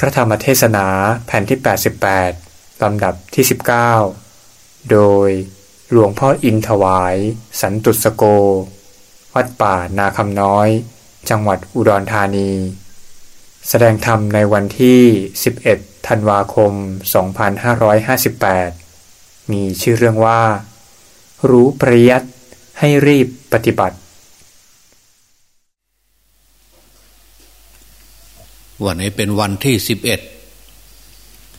พระธรรมเทศนาแผ่นที่ 88 ลำดับที่ 19 โดยหลวงพ่ออินถวาย สันตุสโก วัดป่านาคำน้อย จังหวัดอุดรธานี แสดงธรรมในวันที่ 11 ธันวาคม 2558 มีชื่อเรื่องว่า รู้ปริยัตให้รีบปฏิบัติ วันนี้เป็นวันที่สิบเอ็ด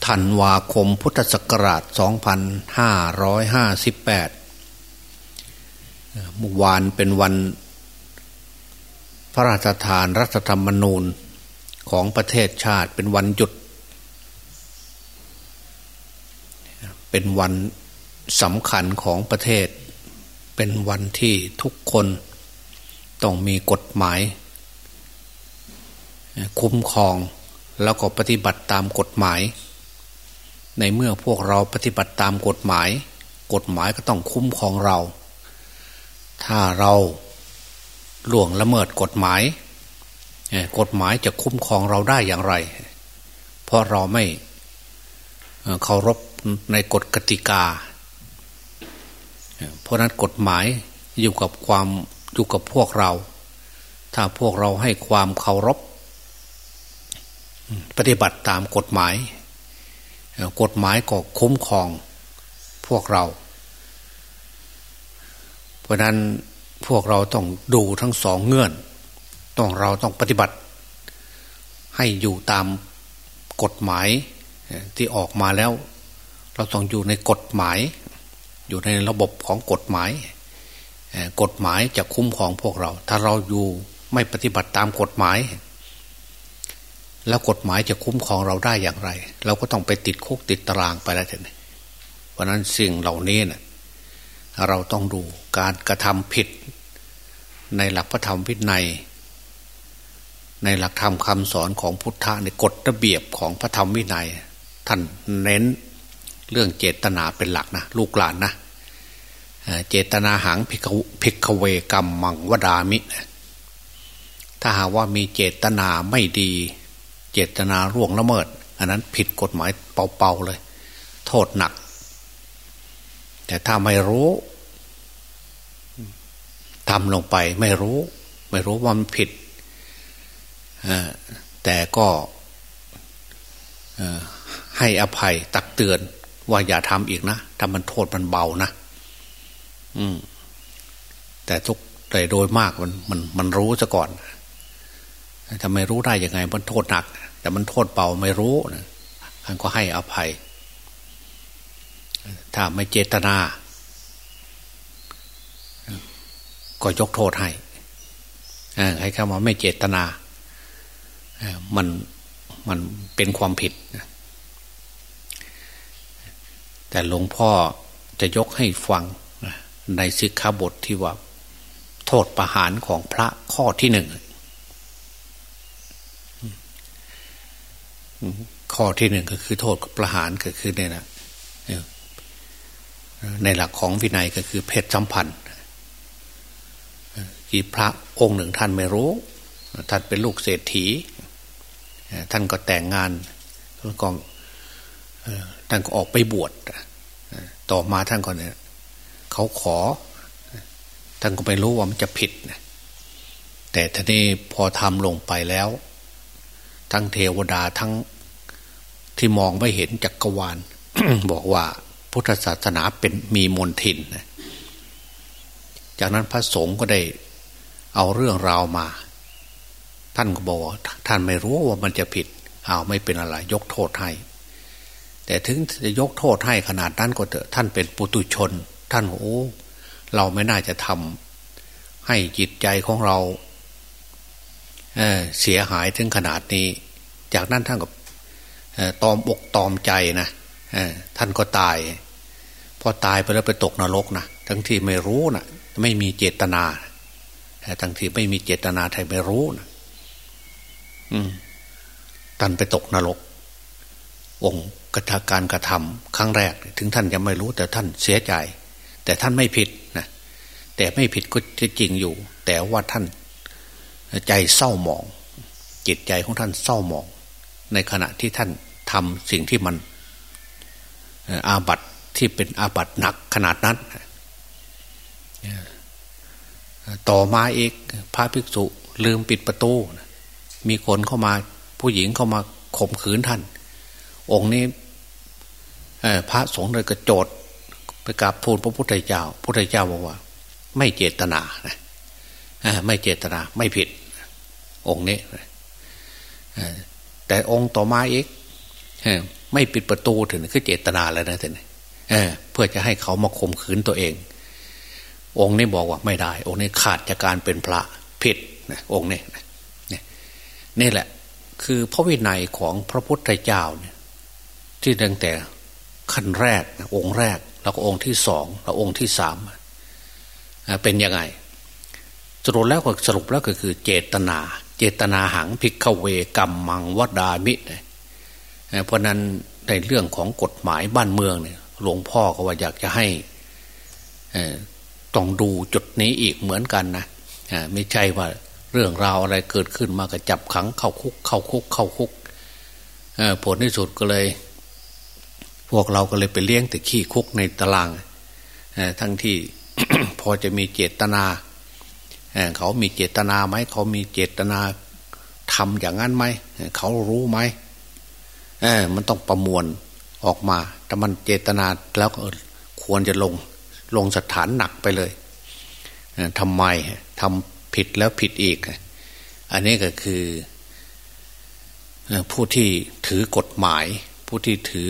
ธันวาคมพุทธศักราชสองพันห้าร้อยห้าสิบแปดเมื่อวานเป็นวัน พระราชทานรัฐธรรมนูญของประเทศชาติเป็นวันหยุด เป็นวันสำคัญของประเทศ เป็นวันที่ทุกคนต้องมีกฎหมาย คุ้มครองแล้วก็ปฏิบัติตามกฎหมาย ในเมื่อพวกเราปฏิบัติตามกฎหมาย กฎหมายก็ต้องคุ้มครองเรา ถ้าเราล่วงละเมิดกฎหมาย กฎหมายจะคุ้มครองเราได้อย่างไร เพราะเราไม่เคารพในกฎกติกา เพราะนั้นกฎหมายอยู่กับความอยู่กับพวกเรา ถ้าพวกเราให้ความเคารพ ปฏิบัติตามกฎหมาย กฎหมายก็คุ้มครองพวกเรา เพราะนั้นพวกเราต้องดูทั้งสองเงื่อน ต้องเราต้องปฏิบัติ ให้อยู่ตามกฎหมายที่ออกมาแล้ว เราต้องอยู่ในกฎหมาย อยู่ในระบบของกฎหมาย กฎหมายจะคุ้มครองพวกเรา ถ้าเราอยู่ไม่ปฏิบัติตามกฎหมาย แล้วกฎหมายจะคุ้มครองเราได้อย่างไร เราก็ต้องไปติดคุกติดตารางไปแล้วทีนี้เพราะนั้นสิ่งเหล่านี้เนะ่ยเราต้องดูการกระทำผิด ในหลักพระธรรมวินัย ในหลักธรรมคำสอนของพุทธะในกฎระเบียบของพระธรรมวินัย ท่านเน้นเรื่องเจตนาเป็นหลักนะลูกหลานนะเจตนาหังพิกเวกรรมมังวดามิ ถ้าหากว่ามีเจตนาไม่ดี เจตนาร่วงละเมิด อันนั้นผิดกฎหมายเป่าๆเลย โทษหนัก แต่ถ้าไม่รู้ทำลงไปไม่รู้ ไม่รู้ว่ามันผิดแต่ก็ให้อภัยตักเตือนว่าอย่าทำอีกนะถ้ามันโทษมันเบานะแต่ทุกแต่โดยมากมันมันมันรู้ซะก่อน ถ้าไม่รู้ได้ยังไงมันโทษหนัก แต่มันโทษเบาไม่รู้นะท่านก็ให้อภัย ถ้าไม่เจตนา ก็ยกโทษให้ให้คำว่าไม่เจตนามันมันเป็นความผิด แต่หลวงพ่อจะยกให้ฟังในสิกขาบทที่ว่า โทษประหารของพระข้อที่หนึ่ง ข้อที่หนึ่งก็คือโทษประหารก็คือเนี่ยนะในหลักของวินัยก็คือเพศสัมพันธ์ที่พระองค์หนึ่งท่านไม่รู้ ท่านเป็นลูกเศรษฐี ท่านก็แต่งงานท่านก็ท่านก็ออกไปบวชต่อมาท่านก็เนี่ยเขาขอ ท่านก็ไม่รู้ว่ามันจะผิดแต่ท่านี้พอทำลงไปแล้ว ทั้งเทวดาทั้งที่มองไม่เห็นจักรวาล บอกว่าพุทธศาสนาเป็นมีมนทินจากนั้นพระสงฆ์ก็ได้เอาเรื่องราวมา ท่านก็บอกท่านไม่รู้ว่ามันจะผิดเอาไม่เป็นอะไร ยกโทษให้ แต่ถึงจะยกโทษให้ขนาดนั้นก็เถอะท่านเป็นปุตุชน ท่านโอ้เราไม่น่าจะทำให้จิตใจของเรา เสียหายถึงขนาดนี้ จากนั้นท่านก็ตอมอกตอมใจนะท่านก็ตาย พอตายไปแล้วไปตกนรกนะทั้งที่ไม่รู้นะไม่มีเจตนาทั้งที่ไม่มีเจตนาไทยไม่รู้นะท่านไปตกนรก องค์กระทาการกระทำครั้งแรก ถึงท่านยังไม่รู้แต่ท่านเสียใจ แต่ท่านไม่ผิดนะแต่ไม่ผิดก็จริงอยู่ แต่ว่าท่าน ใจเศร้าหมอง จิตใจของท่านเศร้าหมอง ในขณะที่ท่านทำสิ่งที่มันอาบัตที่เป็นอาบัตหนักขนาดนั้น ต่อมาเอกพระภิกษุลืมปิดประตู มีคนเข้ามาผู้หญิงเข้ามาข่มขืนท่าน องค์นี้พระสงฆ์เลยกระโจดไปกราบทูลพระพุทธเจ้า พุทธเจ้าบอกว่า ไม่เจตนานะไม่เจตนาไม่ผิด องค์นี้แต่องค์ต่อมาอีกไม่ปิดประตูถึงคือเจตนาแล้วนะท่านเพื่อจะให้เขามาข่มขืนตัวเอง องค์นี้บอกว่าไม่ได้ องค์นี้ขาดจากการเป็นพระผิดนะองค์นี้นี่แหละ คือพระวินัยของพระพุทธเจ้าเนี่ย ที่ตั้งแต่ขั้นแรกองค์แรก แล้วก็องค์ที่สองแล้วองค์ที่สามเป็นยังไงสรุปแล้วก็สรุปแล้วก็คือเจตนา เจตนาหังพิกเวกรรมมังวดามิเพราะนั้นในเรื่องของกฎหมายบ้านเมืองเนี่ยหลวงพ่อก็ว่าอยากจะให้ต้องดูจุดนี้อีกเหมือนกันนะไม่ใช่ว่าเรื่องราวอะไรเกิดขึ้นมาก็จับขังเข้าคุก เข้าคุก เข้าคุกผลที่สุดก็เลย พวกเราก็เลยไปเลี้ยงแต่ขี้คุกในตารางทั้งที่พอจะมีเจตนา เขามีเจตนาไหม เขามีเจตนาทำอย่างนั้นไหม เขารู้ไหมมันต้องประมวลออกมาแต่มันเจตนาแล้วก็ควรจะลงลงสถานหนักไปเลยทำไมทำผิดแล้วผิดอีก อันนี้ก็คือผู้ที่ถือกฎหมาย ผู้ที่ถือ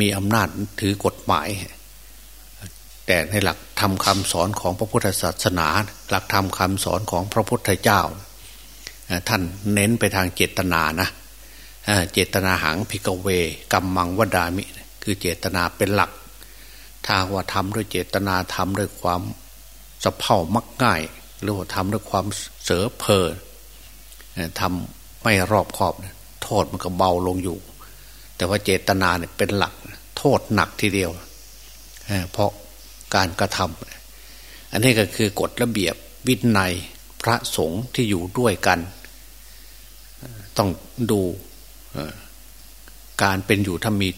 มีอำนาจถือกฎหมาย แต่ในหลักทำคำสอนของพระพุทธศาสนา หลักธรรมคำสอนของพระพุทธเจ้า ท่านเน้นไปทางเจตนานะเจตนาหังพิกเวกัมมังวดามิ คือเจตนาเป็นหลัก ถ้าว่าทำด้วยเจตนาทำด้วยความสะเพามักง่าย หรือว่าทำด้วยความเสือเพอทำไม่รอบคอบ โทษมันก็เบาลงอยู่ แต่ว่าเจตนาเนี่ยเป็นหลัก โทษหนักทีเดียวเพราะ การกระทำอันนี้ก็คือกฎระเบียบวินัยพระสงฆ์ที่อยู่ด้วยกัน ต้องดูการเป็นอยู่ถ้ามี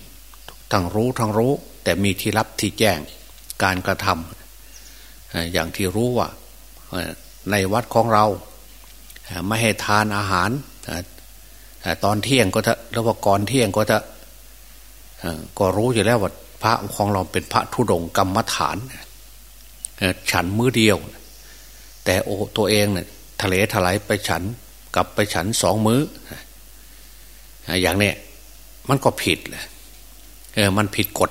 ทั้งรู้ทั้งรู้ แต่มีที่รับที่แจ้งการกระทำอย่างที่รู้ว่าในวัดของเราไม่ให้ทานอาหารตอนเที่ยงก็จะแล้วว่าก่อนเที่ยงก็จะก็รู้อยู่แล้วว่า พระของเราเป็นพระธุดงกรรมฐานฉันมือเดียว แต่โอตัวเองเนี่ยทะเลถลายไปฉันกลับไปฉันสองมือ้อ อย่างเนี้ยมันก็ผิดแหละเออมันผิดกฎ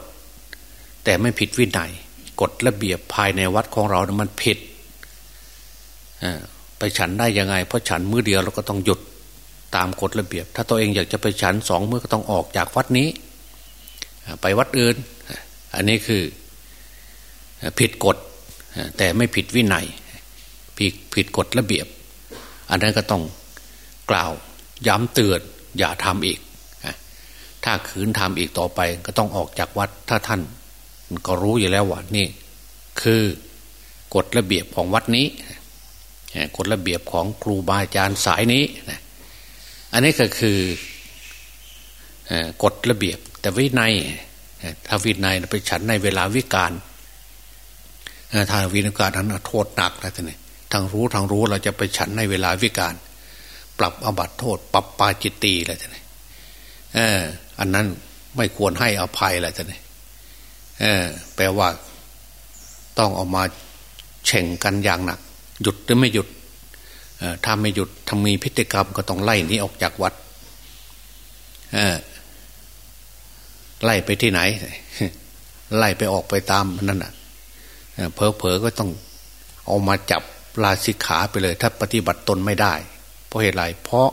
แต่ไม่ผิดวินัยกฎระเบียบภายในวัดของเรานะมันผิดไปฉันได้ยังไง เพราะฉันมือเดียวเราก็ต้องหยุดตามกฎระเบียบ ถ้าตัวเองอยากจะไปฉันสองมือก็ต้องออกจากวัดนี้ ไปวัดอื่น อันนี้คือผิดกฎแต่ไม่ผิดวินัยผิดผิดกฎระเบียบ อันนั้นก็ต้องกล่าวย้ำเตือนอย่าทำอีก ถ้าขืนทำอีกต่อไปก็ต้องออกจากวัดถ้าท่านก็รู้อยู่แล้วว่านี่ คือกฎระเบียบของวัดนี้กฎระเบียบของครูบาอาจารย์สายนี้อันนี้ก็คือกฎระเบียบแต่วินัย ถ้าวินัยไปฉันในเวลาวิการถ้าวินการนั้นโทษหนักนะท่านทางรู้ทางรู้เราจะไปฉันในเวลาวิการ ปรับอบัตโทษ ปรับปาจิตตีอะไรท่านเออ อันนั้นไม่ควรให้อภัยอะไรท่านเออ แปลว่า ต้องออกมาเฉ่งกันอย่างหนัก หยุดหรือไม่หยุดถ้าไม่หยุดทำมีพฤติกรรมก็ต้องไล่นี้ออกจากวัด ไล่ไปที่ไหน ไล่ไปออกไปตามนั่นน่ะเพอเพอก็ต้องเอามาจับลาสิกขาไปเลย ถ้าปฏิบัติตนไม่ได้ เพราะเหตุไรเพราะ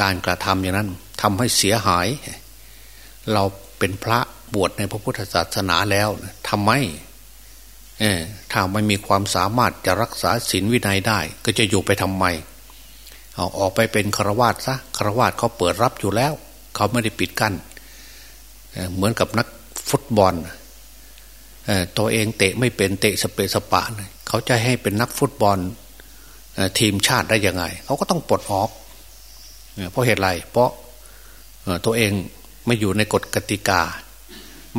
การกระทำอย่างนั้นทำให้เสียหาย เราเป็นพระบวชในพระพุทธศาสนาแล้วทำไมถ้าไม่มีความสามารถจะรักษาศีลวินัยได้ ก็จะอยู่ไปทำไมเอาออกไปเป็นคราวาสซะคราวาสเขาเปิดรับอยู่แล้ว เขาไม่ได้ปิดกัน้น เหมือนกับนักฟุตบอลตัวเองเตะไม่เป็นเตะสเปสปาเขาจะให้เป็นนักฟุตบอลทีมชาติได้ยังไง เขาก็ต้องปลดออกเพราะเหตุไร เพราะตัวเองไม่อยู่ในกฎกติกา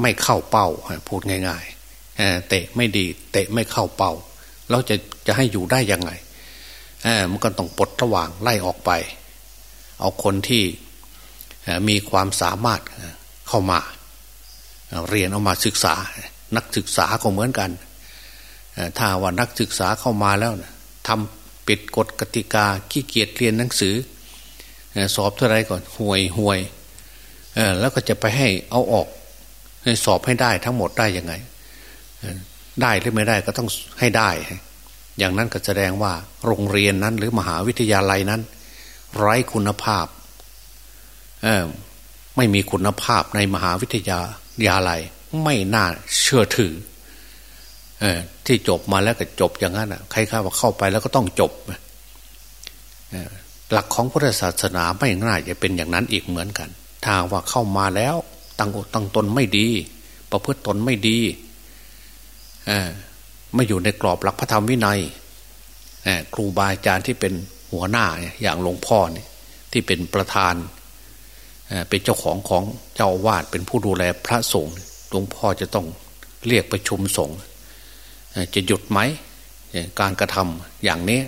ไม่เข้าเป้าพูดง่ายๆเตะไม่ดี เตะไม่เข้าเป้าเราจะจะให้อยู่ได้ยังไงมันก็ต้องปลดระหว่างไล่ออกไป เอาคนที่มีความสามารถ เข้ามา เรียนเอามาศึกษา นักศึกษาก็เหมือนกัน ถ้าว่านักศึกษาเข้ามาแล้วทำปิดกฎกติกาขี้เกียจเรียนหนังสือ สอบเท่าไรก่อนห่วยห่วยแล้วก็จะไปให้เอาออกสอบให้ได้ทั้งหมดได้ยังไง ได้หรือไม่ได้ก็ต้องให้ได้ อย่างนั้นก็แสดงว่าโรงเรียนนั้นหรือมหาวิทยาลัยนั้น ไร้คุณภาพ ไม่มีคุณภาพในมหาวิทยาลัย ไม่น่าเชื่อถืออที่จบมาแล้วก็จบอย่างนั้นอะใครข้าว่าเข้าไปแล้วก็ต้องจบหลักของพุทธศาสนาไม่ง่ายจะเป็นอย่างนั้นอีกเหมือนกันทางว่าเข้ามาแล้วตั้งอกตั้งตนไม่ดี ประพฤติตนไม่ดีไม่อยู่ในกรอบหลักพระธรรมวินัยครูบาอาจารย์ที่เป็นหัวหน้าอย่างหลวงพ่อเนี่ยที่เป็นประธาน เป็นเจ้าของของเจ้าวาดเป็นผู้ดูแลพระสงฆ์หลวงพ่อจะต้องเรียกประชุมสงฆ์จะหยุดไหมการกระทำอย่างนี้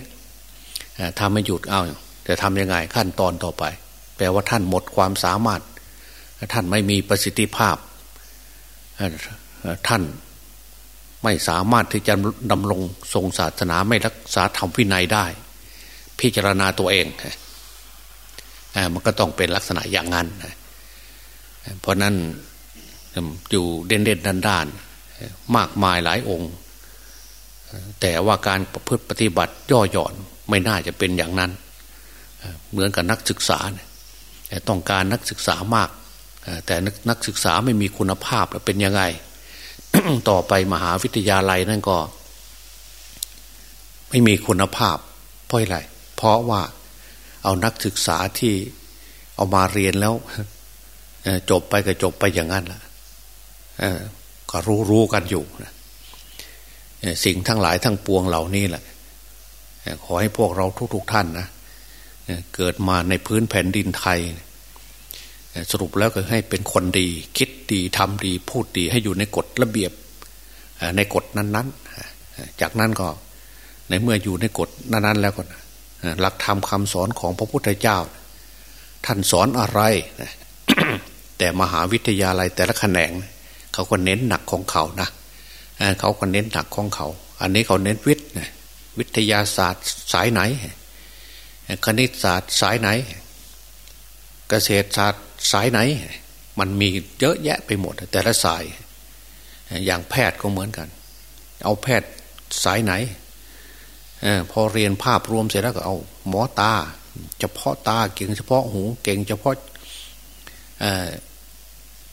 ถ้าไม่หยุดเอาจะทำยังไงขั้นตอนต่อไป แปลว่าท่านหมดความสามารถ ท่านไม่มีประสิทธิภาพ ท่านไม่สามารถที่จะดำรงทรงศาสนาไม่รักษาธรรมวินัยได้ พิจารณาตัวเอง มันก็ต้องเป็นลักษณะอย่างนั้นเพราะนั้นอยู่เด่นเด่นด้านด้านมากมายหลายองค์ แต่ว่าการประพฤติปฏิบัติย่อหย่อนไม่น่าจะเป็นอย่างนั้น เหมือนกับนักศึกษาต้องการนักศึกษามาก แต่นักศึกษาไม่มีคุณภาพเป็นยังไง ต่อไปมหาวิทยาลัยนั่นก็ ไม่มีคุณภาพเพราะอะไรเพราะว่า เอานักศึกษาที่เอามาเรียนแล้วจบไปก็จบไปอย่างนั้นละก็รู้รู้กันอยู่สิ่งทั้งหลายทั้งปวงเหล่านี้แหละขอให้พวกเราทุกๆทท่านนะเกิดมาในพื้นแผ่นดินไทย สรุปแล้วก็ให้เป็นคนดี คิดดีทำดี พูดดีให้อยู่ในกฎระเบียบในกฎนั้น ๆ จากนั้นก็ในเมื่ออยู่ในกฎนั้น ๆ แล้วก็ หลักธรรมคาสอนของพระพุทธเจ้า ท่านสอนอะไร แต่มหาวิทยาลัยแต่ละแขนง เขาก็เน้นหนักของเขานะเขาก็เน้นหนักของเขา อันนี้เขาเน้นวิทย์วิทยาศาสตร์สายไหน คณิตศาสตร์สายไหน เกษตรศาสตร์สายไหน มันมีเยอะแยะไปหมด แต่ละสาย อย่างแพทย์ก็เหมือนกัน เอาแพทย์สายไหน อพอเรียนภาพรวมเสร็จแล้วก็เอาหมอตา เฉพาะตาเก่งเฉพาะหู เก่งเฉพาะ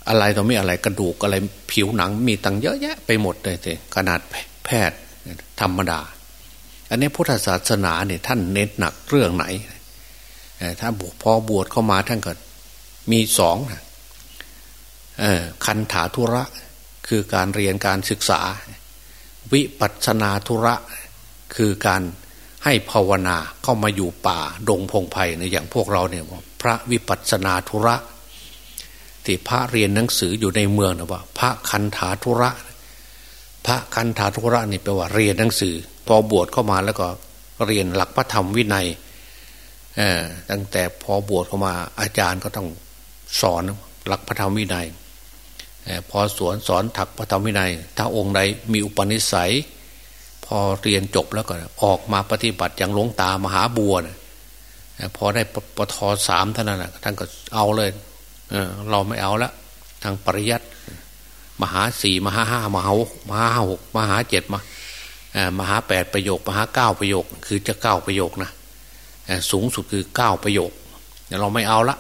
อะไรต่อไม่อะไรกระดูกอะไรผิวหนัง มีตังเยอะแยะ ไปหมดเลยขนาดแพทย์ธรรมดา อันนี้พุทธศาสนาเนี่ยท่านเน้นหนักเรื่องไหนถ้าบุพอบวชเข้ามาท่านก็มีสองคันถาธุระคือการเรียนการศึกษา วิปัสนาธุระ คือการให้ภาวนาเข้ามาอยู่ป่าดงพงไพ่ในอย่างพวกเราเนี่ยพระวิปัสนาธุระที่พระเรียนหนังสืออยู่ในเมืองนะว่า พระคันธาธุระ พระคันธาธุระนี่แปลว่าเรียนหนังสือ พอบวชเข้ามาแล้วก็เรียนหลักพระธรรมวินัยตั้งแต่พอบวชเข้ามาอาจารย์ก็ต้องสอนหลักพระธรรมวินัยพอสอนสอนถักพระธรรมวินัย ถ้าองค์ใดมีอุปนิสัย อเรียนจบแล้วก็ออกมาปฏิบัติอย่างหลวงตามหาบัวนะพอได้ปทสามเท่านั้นนะท่านก็เอาเลยเเราไม่เอาละทางปริยัติมหาสี่มหาห้ามหาหกมหาหกมหาเจ็ดมามหาแปดประโยค มหาเก้าประโยค คือจะเก้าประโยคนะสูงสุดคือเก้าประโยคเราไม่เอาละ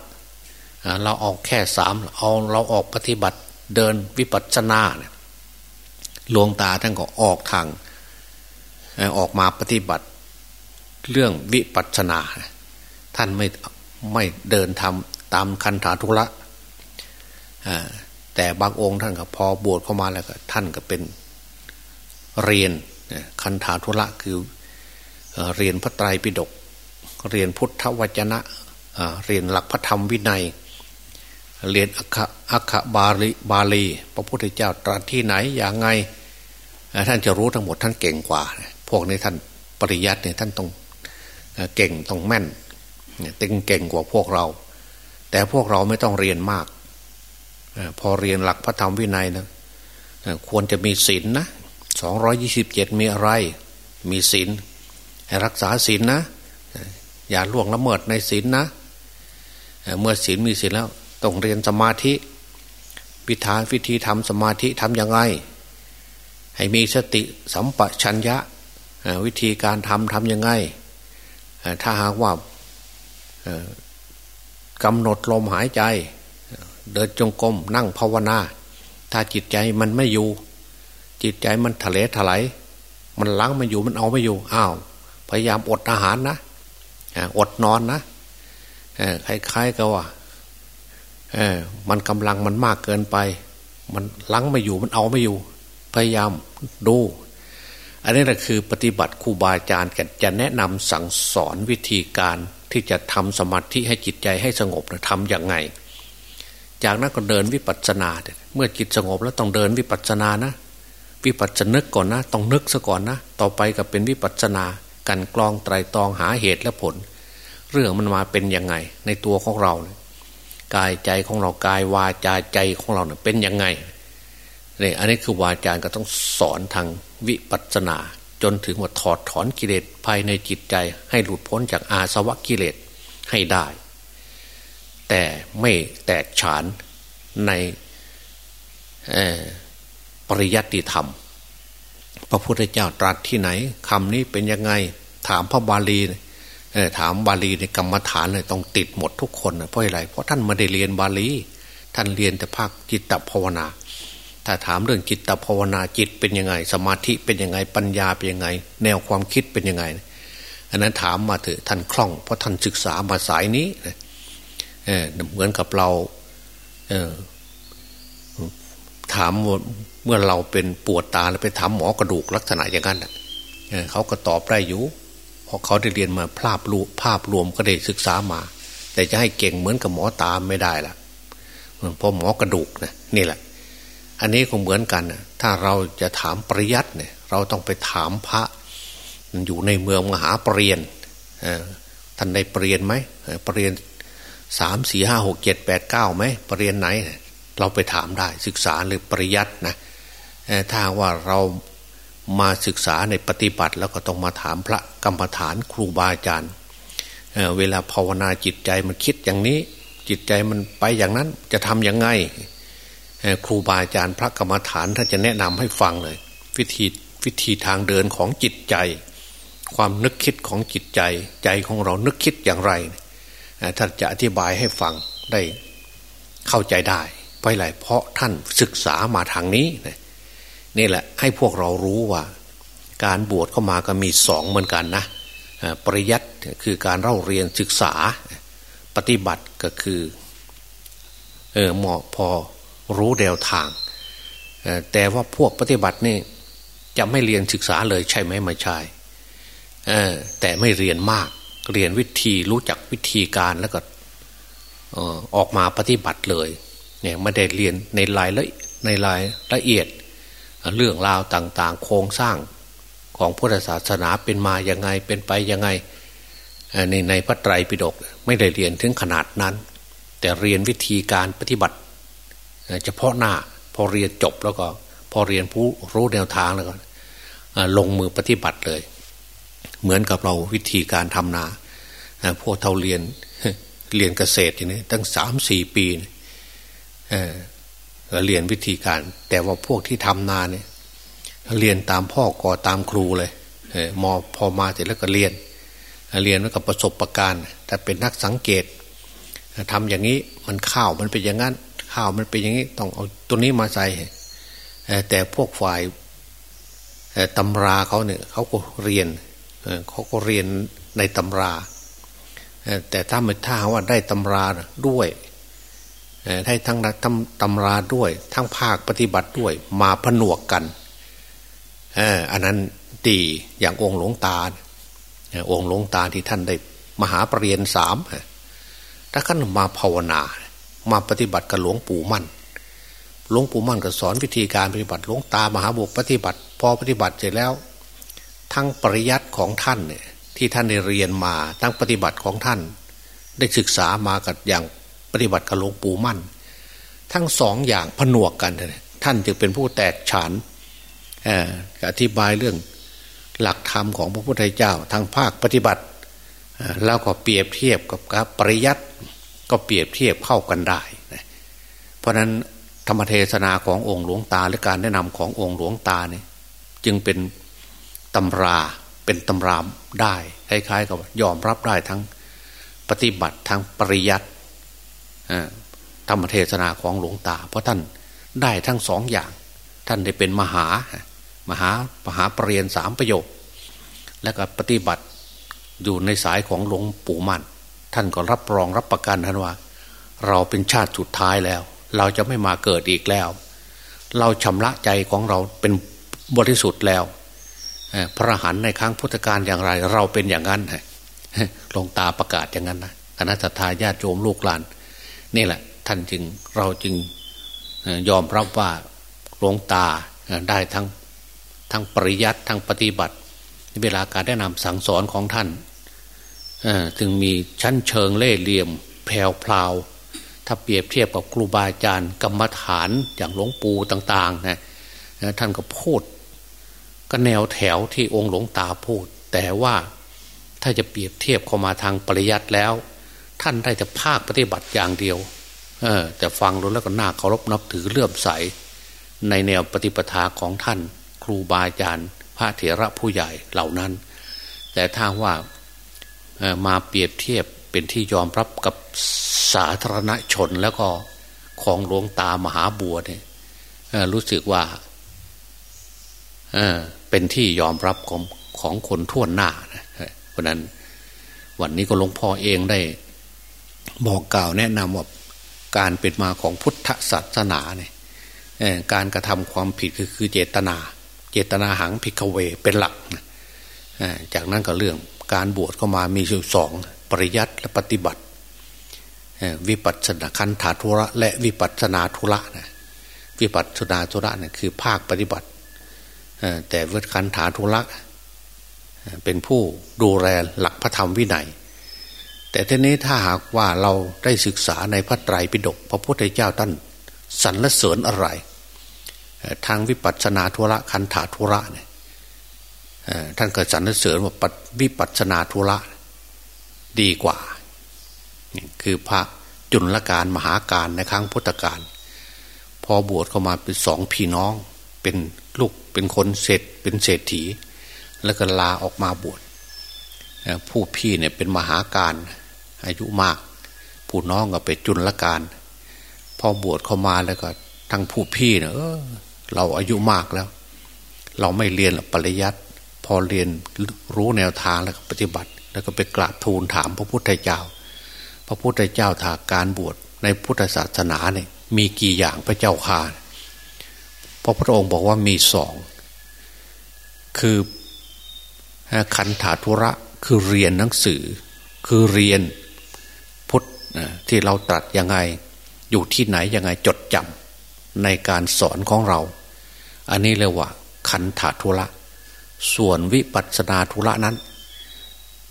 เราออกแค่สามเอาเราออกปฏิบัติเดินวิปัสสนาเนี่ยหลวงตาท่านก็ออกทาง ออกมาปฏิบัติเรื่องวิปัสสนา ท่านไม่ไม่เดินทำตามคันธาธุระแต่บางองค์ท่านก็พอบวชเข้ามาแล้วก็ท่านก็เป็นเรียนคันธาธุระคือเรียนพระไตรปิฎกเรียนพุทธวจนะเรียนหลักพระธรรมวินัย เรียนอักขอักขบาลีบาลี พระพุทธเจ้าตรัสที่ไหนอย่างไง ท่านจะรู้ทั้งหมดท่านเก่งกว่า พวกนี้ท่านปริยัติเนี่ยท่านต้องเก่งต้องแม่นเต็งเก่งกว่าพวกเรา แต่พวกเราไม่ต้องเรียนมาก พอเรียนหลักพระธรรมวินัยนะควรจะมีศีลนนะสองร้อยี่สิบเจ็ดมีอะไร มีศีลให้รักษาศีลนนะ อย่าล่วงละเมิดในศีลนนะเมื่อศีลมีศีลแล้วต้องเรียนสมาธิ วิธาวิธีทำสมาธิทำยังไง ให้มีสติสัมปชัญญะ วิธีการทำทำยังไงถ้าหากว่ากำหนดลมหายใจ เดินจงกรมนั่งภาวนา ถ้าจิตใจมันไม่อยู่ จิตใจมันทะเลถลายมันล้างมันอยู่มันเอาไม่อยู่อ้าวพยายามอดอาหารนะอดนอนนะคล้ายๆกับว่ามันกำลังมันมากเกินไป มันลังไม่อยู่มันเอาไม่อยู่ พยายามดู อันนี้แหละคือปฏิบัติครูบาอาจารย์จะแนะนำสั่งสอนวิธีการที่จะทำสมาธิให้จิตใจให้สงบนะทำอย่างไง จากนั้นก็เดินวิปัสสนา เมื่อจิตสงบแล้วต้องเดินวิปัสสนานะ วิปัสสนึกก่อนนะ ต้องนึกซะก่อนนะ ต่อไปก็เป็นวิปัสสนา กันกรองไตรตรองหาเหตุและผล เรื่องมันมาเป็นยังไง ในตัวของเรานี่ยกายใจของเรากายวาจาใจของเราเนี่ยเป็นยังไง นี่ยอันนี้คือวาจาก็ต้องสอนทางวิปัสสนา จนถึงว่าถอดถอนกิเลสภายในจิตใจ ให้หลุดพ้นจากอาสวะกิเลสให้ได้ แต่ไม่แตกฉานในปริยัติธรรม พระพุทธเจ้าตรัสที่ไหนคำนี้เป็นยังไงถามพระบาลีถามบาลีในกรรมฐานเลยต้องติดหมดทุกคนเพราะอะไรเพราะท่านไม่ได้เรียนบาลี ท่านเรียนแต่ภาคจิตตภาวนา ถ้าถามเรื่องจิตตภาวนาจิตเป็นยังไง สมาธิเป็นยังไงปัญญาเป็นยังไง แนวความคิดเป็นยังไง อันนั้นถามมาเถอะท่านคล่อง เพราะท่านศึกษามาสายนี้เเหมือนกับเราเถามเมื่อเราเป็นปวดตาแล้วไปถามหมอกระดูกลักษณะอย่างนั้นเขาก็ตอบได้อยู่เพราะเขาได้เรียนมาภาพรูภาพรวมก็ได้ศึกษามา แต่จะให้เก่งเหมือนกับหมอตาไม่ได้ละเพราะหมอกระดูกนะนี่แหละ อันนี้คงเหมือนกันนะถ้าเราจะถามปริยัติเนี่ยเราต้องไปถามพระอยู่ในเมืองมหาปรริญญาท่านได้ปรริญญาไหมปรริญญาสามสี่ห้าหกเจ็ดแปดเก้าไหมปรริญญาไหน เราไปถามได้ศึกษาหรือปริยัตินะถ้าว่าเรามาศึกษาในปฏิบัติ แล้วก็ต้องมาถามพระกรรมฐานครูบาอาจารย์เเวลาภาวนาจิตใจมันคิดอย่างนี้ จิตใจมันไปอย่างนั้นจะทำยังไง ครูบาอาจารย์พระกรรมฐานท่านจะแนะนำให้ฟังเลย วิธีวิธีทางเดินของจิตใจ ความนึกคิดของจิตใจ ใจของเรานึกคิดอย่างไรท่านจะอธิบายให้ฟังได้เข้าใจได้เพราะอะไรเพราะท่านศึกษามาทางนี้นะนี่แหละให้พวกเรารู้ว่า การบวชเข้ามาก็มีสองเหมือนกันนะปริยัติคือการเล่าเรียนศึกษาปฏิบัติก็คือเออเหมาะพอ รู้แนวทาง แต่ว่าพวกปฏิบัตินี่จะไม่เรียนศึกษาเลยใช่ไหมไม่ใช่แต่ไม่เรียนมาก เรียนวิธีรู้จักวิธีการแล้วก็ออกมาปฏิบัติเลยเนี่ยไม่ได้เรียนในรายละในรายละเอียด เรื่องราวต่างๆ โครงสร้างของพุทธศาสนาเป็นมาอย่างไงเป็นไปยังไงในในพระไตรปิฎกไม่ได้เรียนถึงขนาดนั้น แต่เรียนวิธีการปฏิบัติ เฉพาะหน้า พอเรียนจบแล้วก็ พอเรียนผู้รู้แนวทางแล้วก็ลงมือปฏิบัติเลย เหมือนกับเราวิธีการทำนาพวกเท่าเรียนเรียนเกษตรอย่างนี้ตั้งสามสี่ปีเรียนวิธีการ แต่ว่าพวกที่ทำนาเนี่ยเรียนตามพ่อก่อตามครูเลยมอพอมาเสร็จแล้วก็เรียน เรียนแล้วก็ประสบประการแต่เป็นนักสังเกตทำอย่างนี้มันข้าวมันเป็นอย่างนั้น ข้าวมันเป็นอย่างนี้ต้องเอาตัวนี้มาใส่แต่พวกฝ่ายตำราเขาเนี่ยเขาก็เรียนเขาก็เรียนในตำรา แต่ถ้าไม่ถ้าว่าได้ตำราด้วยให้ทั้งตำราด้วย ทั้งภาคปฏิบัติด้วย มาผนวกกันอันนั้นดีอย่างองค์หลวงตาองค์หลวงตาที่ท่านได้มหาปรริญญาสามถ้าขั้นมาภาวนา มาปฏิบัติกับหลวงปู่มั่น หลวงปู่มั่นก็สอนวิธีการปฏิบัติหลวงตามหาบุกปฏิบัติ พอปฏิบัติเสร็จแล้ว ทั้งปริยัติของท่านเนี่ยที่ท่านได้เรียนมาทั้งปฏิบัติของท่าน ได้ศึกษามากับอย่างปฏิบัติกับหลวงปู่มั่น ทั้งสองอย่างผนวกกันท่านจึงเป็นผู้แตกฉานอธิบายเรื่องหลักธรรมของพระพุทธเจ้าทางภาคปฏิบัติแล้วก็เปรียบเทียบกับปริยัติ ก็เปรียบเทียบเข้ากันได้เพราะนั้นธรรมเทศนาขององค์หลวงตาและการแนะนำขององค์หลวงตาเนี่ยจึงเป็นตำราเป็นตำรามได้คล้ายๆกับยอมรับได้ทั้งปฏิบัติทั้งปริยัติธรรมเทศนาของหลวงตา เพราะท่านได้ทั้งสองอย่าง ท่านได้เป็นมหามหามหาปรริญญาสามประโยค และก็ปฏิบัติอยู่ในสายของหลวงปู่มั่น ท่านก็รับรองรับประกันท่านว่า เราเป็นชาติสุดท้ายแล้ว เราจะไม่มาเกิดอีกแล้ว เราชำระใจของเราเป็นบริสุทธิ์แล้วพระหันในครั้งพุทธกาลอย่างไร เราเป็นอย่างนั้นหลวงตาประกาศอย่างนั้นนะคณะทาญาติโยมลูกหลาน นี่แหละ ท่านจึงเราจึงยอมรับว่าหลวงตาได้ทั้งทั้งปริยัติทั้งปฏิบัติ เวลาการแนะนำสั่งสอนของท่าน ถึงมีชั้นเชิงเล่เหลี่ยมแผ่วพลาว ถ้าเปรียบเทียบกับครูบาอาจารย์กรรมฐานอย่างหลวงปู่ต่างๆนะท่านก็พูด ก็แนวแถวที่องค์หลวงตาพูด แต่ว่าถ้าจะเปรียบเทียบเข้ามาทางปริยัติแล้ว ท่านได้แต่ภาคปฏิบัติอย่างเดียวเออแต่ฟังดูแล้วก็น่าเคารพนับถือเลื่อมใส ในแนวปฏิปทาของท่าน ครูบาอาจารย์ พระเถระผู้ใหญ่เหล่านั้น แต่ถ้าว่า มาเปรียบเทียบเป็นที่ยอมรับกับสาธารณชนแล้วก็ของหลวงตามหาบัวเนี่ยรู้สึกว่าเป็นที่ยอมรับของของคนทั่วหน้านะเพราะนั้นวันนี้ก็หลวงพ่อเองได้ บอกกล่าวแนะนำว่าการเป็นมาของพุทธศาสนาเนี่ยการกระทำความผิดคือคือเจตนา เจตนาหังพิกเวเป็นหลักนะจากนั้นก็เรื่อง การบวชเข้ามามีอยู่สองปริยัติและปฏิบัติ วิปัสสนาคันถาธุระ และวิปัสสนาธุระนะวิปัสสนาธุระเนี่ยคือภาคปฏิบัติแต่วิคันถาธุระเป็นผู้ดูแลหลักพระธรรมวินัย แต่ทีนี้ถ้าหากว่าเราได้ศึกษาในพระไตรปิฎกพระพุทธเจ้าท่านสรรเสริญอะไร ทางวิปัสสนาธุระคันถาธุระเนี่ย ท่านก็สรรเสริญว่าวิปัสนาธุระดีกว่า คือพระจุลการมหาการในครั้งพุทธกาลพอบวชเข้ามาเป็นสองพี่น้องเป็นลูกเป็นคนเศรษเป็นเศรษฐี แล้วก็ลาออกมาบวชผู้พี่เนี่ยเป็นมหาการอายุมาก ผู้น้องก็เป็นจุลการพอบวชเข้ามาแล้วก็ทั้งผู้พี่เนี่ยเออเราอายุมากแล้ว เราไม่เรียนปริยัติ อเรียนรู้แนวทางแล้วก็ปฏิบัติ แล้วก็ไปกราบทูลถามพระพุทธเจ้า พระพุทธเจ้าถากการบวชในพุทธศาสนาเนี่ยมีกี่อย่างพระเจ้าข่าพระพุทธองค์บอกว่ามีสองคือขันธาธุระคือเรียนหนังสือ คือเรียนพุทธที่เราตรัสยังไง อยู่ที่ไหนยังไงจดจำในการสอนของเรา อันนี้เรียกว่า ขันธาธุระ ส่วนวิปัสสนาธุระนั้น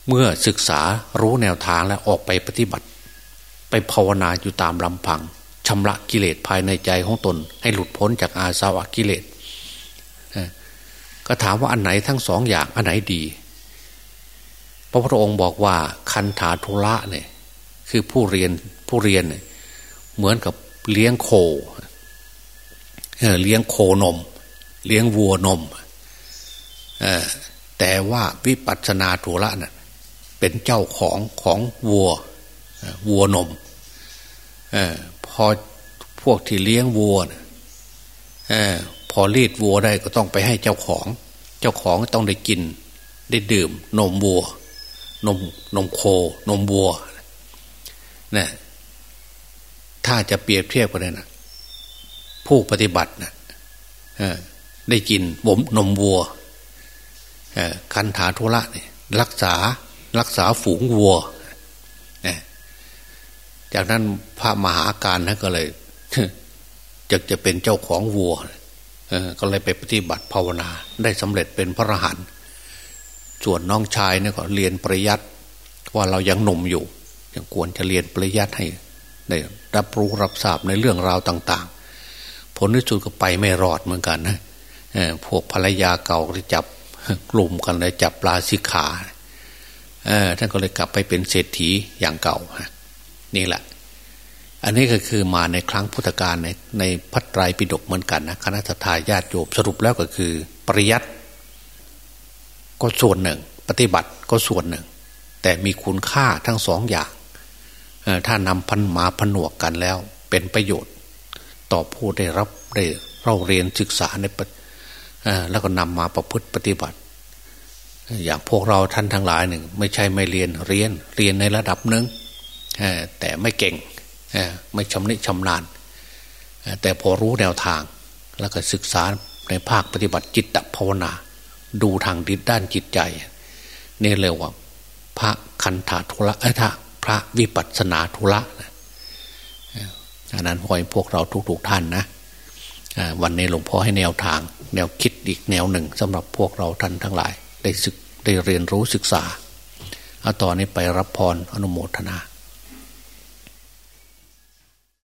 เมื่อศึกษารู้แนวทางแล้วออกไปปฏิบัติ ไปภาวนาอยู่ตามลำพังชำระกิเลสภายในใจของตน ให้หลุดพ้นจากอาสาวะกิเลสก็ถามว่าอันไหนทั้งสองอย่างอันไหนดี พระพุทธองค์บอกว่าคันธาธุระเนี่ยคือผู้เรียนผู้เรียนเนี่ยเหมือนกับเลี้ยงโคเลี้ยงโคนม เลี้ยงวัวนม แต่ว่าวิปัสสนาธุระน่ะเป็นเจ้าของของวัววัวนมอพอพวกที่เลี้ยงวัวอพอรีดวัวได้ก็ต้องไปให้เจ้าของ เจ้าของต้องได้กิน ได้ดื่ม นมวัว นมนมโค นมวัวนะถ้าจะเปรียบเทียบกันเลยนะผู้ปฏิบัตินะได้กินบ่มนมวัว คันถาธุระเนี่ยรักษารักษาฝูงวัว จากนั้นพระมหาการนะก็เลยจะจะเป็นเจ้าของวัวก็เลยไปปฏิบัติภาวนา ได้สำเร็จเป็นพระอรหันต์ส่วนน้องชายเนี่ยก็เรียนปริยัติว่าเรายังหนุ่มอยู่ ยังควรจะเรียนปริยัติให้ได้รับรู้รับทราบในเรื่องราวต่าง ๆ ผลที่สุดก็ไปไม่รอดเหมือนกันนะพวกภรรยาเก่าที่จับ กลุ่มกันเลยจับปลาสิขาท่านก็เลยกลับไปเป็นเศรษฐีอย่างเก่านี่แหละ อันนี้ก็คือมาในครั้งพุทธกาลในในพัตไตรปิฎกเหมือนกันนะคณะทาญาติโยมสรุปแล้วก็คือ ปริยัติก็ส่วนหนึ่ง ปฏิบัติก็ส่วนหนึ่ง แต่มีคุณค่าทั้งสองอย่างถ้านำพันมาผนวกกันแล้วเป็นประโยชน์ ต่อผู้ได้รับได้เราเรียนศึกษาใน แล้วก็นำมาประพฤติปฏิบัติ อย่างพวกเราท่านทั้งหลายหนึ่ง ไม่ใช่ไม่เรียนเรียนเรียนในระดับหนึ่งแต่ไม่เก่งไม่ชำนิชำนาญแต่พอรู้แนวทาง แล้วก็ศึกษาในภาคปฏิบัติจิตตภาวนา ดูทางดิด้านจิตใจ นี่เรียกว่า พระคันธาทุระไอ้ท่าพระวิปัสสนาธุระอันนั้นพอยพวกเราทุกๆท่านนะ วันนี้หลวงพ่อให้แนวทาง แนวคิดอีกแนวหนึ่งสำหรับพวกเราท่านทั้งหลาย ได้ศึกได้เรียนรู้ศึกษาเอาต่อนนี้ไปรับพรอนุโมทนา